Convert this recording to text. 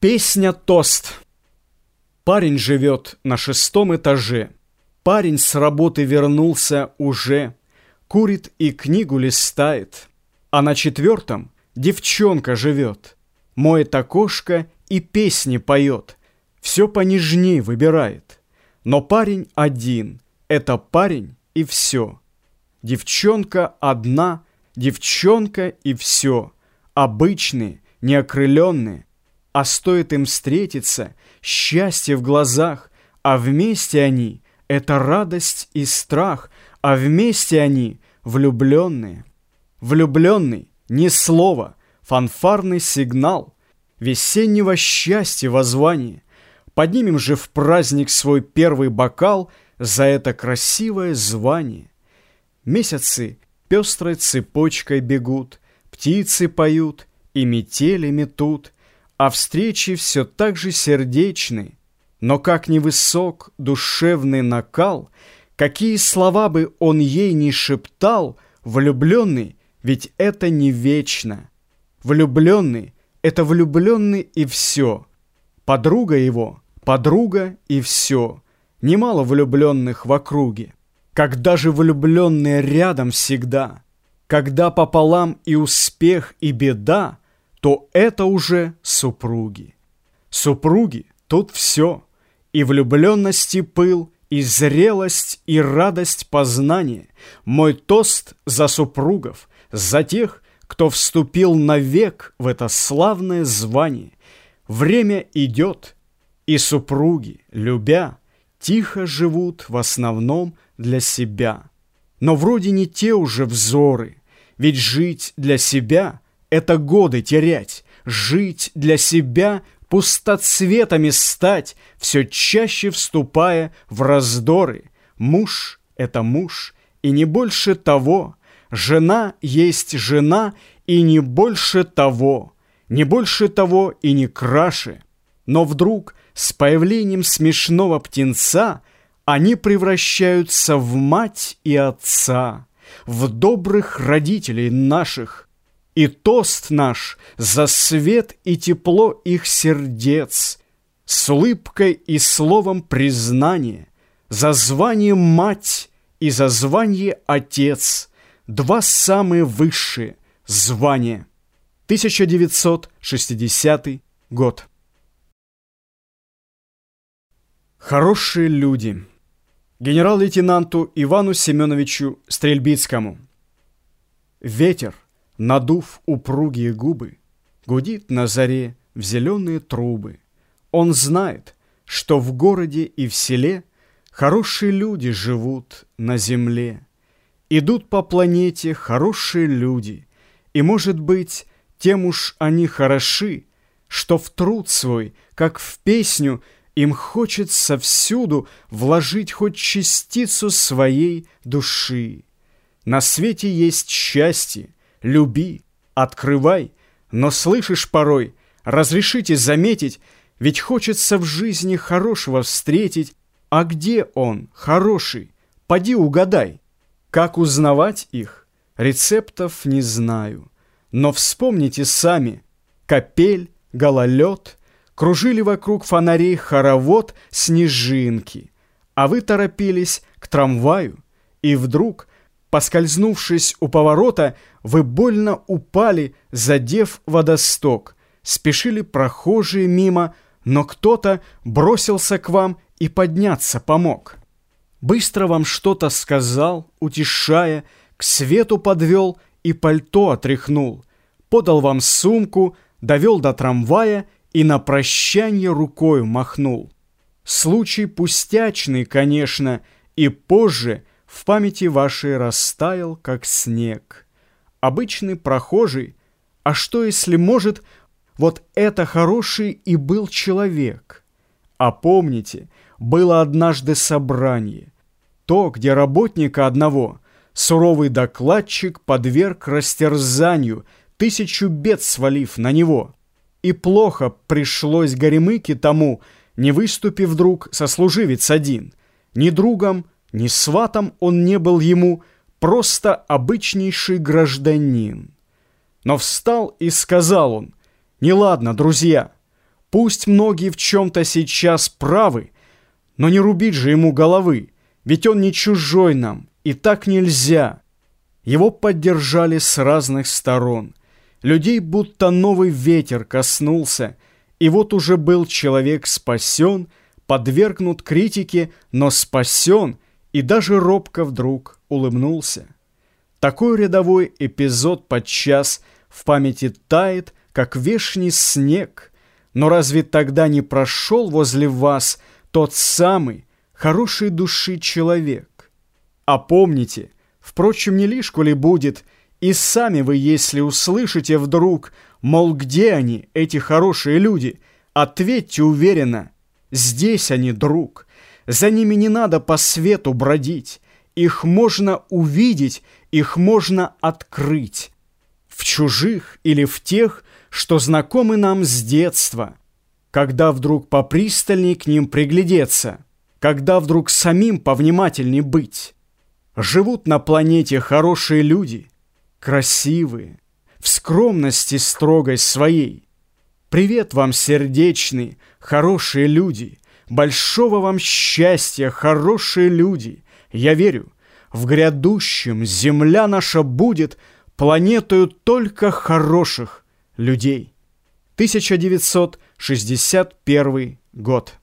Песня «Тост». Парень живет на шестом этаже. Парень с работы вернулся уже. Курит и книгу листает. А на четвертом девчонка живет. Моет окошко и песни поет. Все понежней выбирает. Но парень один. Это парень и все. Девчонка одна, девчонка и все. Обычные, неокрыленные, а стоит им встретиться, счастье в глазах, а вместе они — это радость и страх, а вместе они — влюбленные. Влюбленный — не слово, фанфарный сигнал, весеннего счастья воззвание. Поднимем же в праздник свой первый бокал за это красивое звание. Месяцы пестрой цепочкой бегут, птицы поют и метели метут — а встречи все так же сердечны. Но как невысок душевный накал, какие слова бы он ей не шептал, влюбленный, ведь это не вечно. Влюбленный — это влюбленный и все. Подруга его — подруга и все. Немало влюбленных в округе. Когда же влюбленные рядом всегда, когда пополам и успех, и беда, то это уже супруги. Супруги тут все, и влюбленность и пыл, и зрелость, и радость познания. Мой тост за супругов, за тех, кто вступил навек в это славное звание. Время идет, и супруги, любя, тихо живут в основном для себя. Но вроде не те уже взоры, ведь жить для себя — это годы терять, жить для себя, пустоцветами стать, все чаще вступая в раздоры. Муж — это муж, и не больше того. Жена есть жена, и не больше того. Не больше того и не краше. Но вдруг с появлением смешного птенца они превращаются в мать и отца, в добрых родителей наших, и тост наш за свет и тепло их сердец, С улыбкой и словом признания, За звание мать и за звание отец, Два самые высшие звания. 1960 год. Хорошие люди. Генерал-лейтенанту Ивану Семеновичу Стрельбицкому. Ветер надув упругие губы, гудит на заре в зеленые трубы. Он знает, что в городе и в селе хорошие люди живут на земле. Идут по планете хорошие люди, и, может быть, тем уж они хороши, что в труд свой, как в песню, им хочется всюду вложить хоть частицу своей души. На свете есть счастье, люби, открывай, но слышишь порой, разрешите заметить, ведь хочется в жизни хорошего встретить, а где он, хороший, поди угадай. Как узнавать их? Рецептов не знаю. Но вспомните сами, капель, гололед, кружили вокруг фонарей хоровод снежинки, а вы торопились к трамваю, и вдруг Поскользнувшись у поворота, вы больно упали, задев водосток. Спешили прохожие мимо, но кто-то бросился к вам и подняться помог. Быстро вам что-то сказал, утешая, к свету подвел и пальто отряхнул. Подал вам сумку, довел до трамвая и на прощанье рукою махнул. Случай пустячный, конечно, и позже – в памяти вашей растаял, как снег. Обычный прохожий, а что, если может, вот это хороший и был человек? А помните, было однажды собрание, то, где работника одного суровый докладчик подверг растерзанию, тысячу бед свалив на него. И плохо пришлось Горемыке тому, не выступив вдруг сослуживец один, ни другом, ни сватом он не был ему, просто обычнейший гражданин. Но встал и сказал он, «Неладно, друзья, Пусть многие в чем-то сейчас правы, но не рубить же ему головы, ведь он не чужой нам, и так нельзя. Его поддержали с разных сторон. Людей будто новый ветер коснулся, и вот уже был человек спасен, подвергнут критике, но спасен, и даже робко вдруг улыбнулся. Такой рядовой эпизод подчас в памяти тает, как вешний снег. Но разве тогда не прошел возле вас тот самый хорошей души человек? А помните, впрочем, не лишку ли будет, и сами вы, если услышите вдруг, мол, где они, эти хорошие люди, ответьте уверенно, здесь они, друг, за ними не надо по свету бродить, их можно увидеть, их можно открыть. В чужих или в тех, что знакомы нам с детства. Когда вдруг попристальней к ним приглядеться, когда вдруг самим повнимательней быть. Живут на планете хорошие люди, красивые, в скромности строгой своей. Привет вам, сердечный, хорошие люди, большого вам счастья, хорошие люди — я верю, в грядущем земля наша будет планетою только хороших людей. 1961 год.